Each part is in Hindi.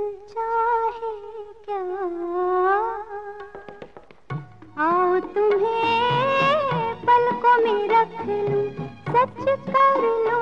चाहे क्या? आओ तुम्हें पलकों में रख लूँ सच कर लो।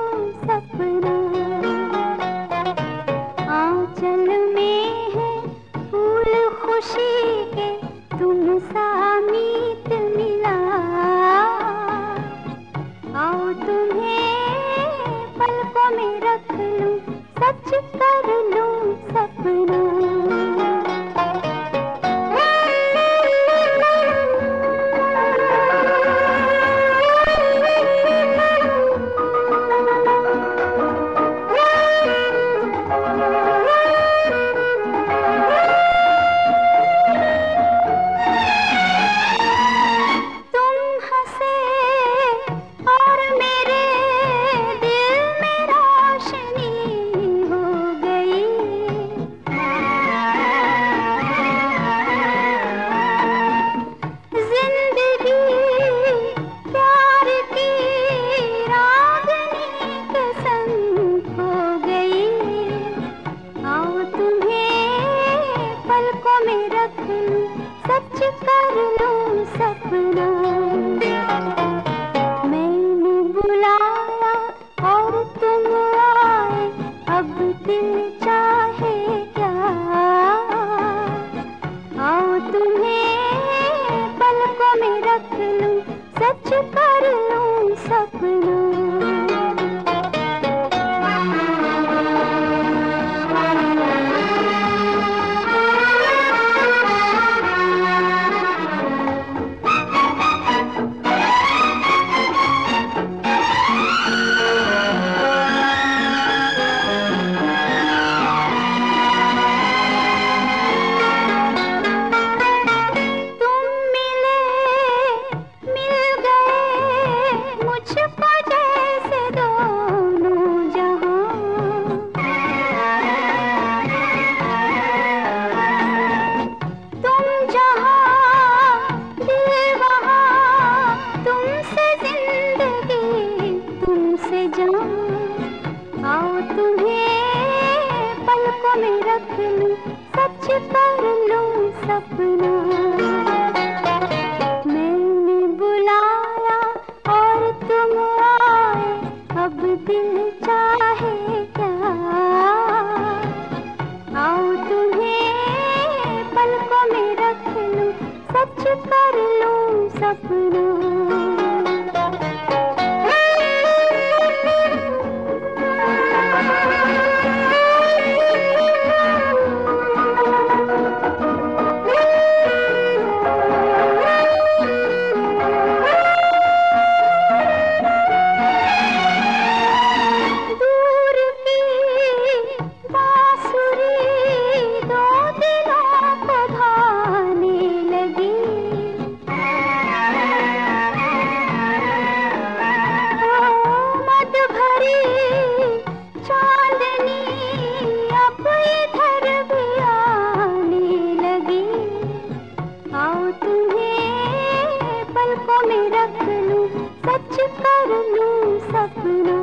कर लूँ सपना। मैंने बुलाया और तुम आए, अब दिल चाहे क्या? आओ तुम्हें पलकों में रख लूँ, सच कर लूँ सपना। जान आओ तुम्हें पलकों में रख लूँ, सच कर लूँ सपना। मैंने बुलाया और तुम आए, अब दिल चाहे क्या? आओ तुम्हें पलकों में रख लूँ, सच कर लूँ सपना। सपना